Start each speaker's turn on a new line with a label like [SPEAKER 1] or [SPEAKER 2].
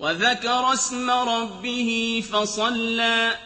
[SPEAKER 1] وَذَكَرَ اسْمَ رَبِّهِ فَصَلَّىٰ